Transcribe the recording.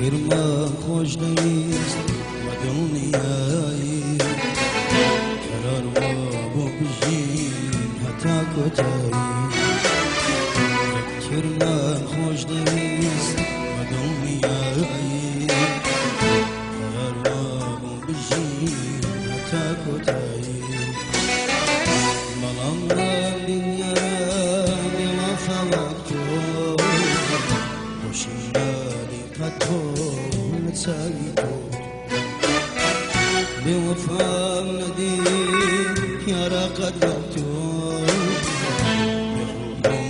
Şir ma xoş neyiz Ma dünyayı Karar ma bu bijin Hata kotayı Şir سيكون بوفاء نديك يا رقد وقتون يا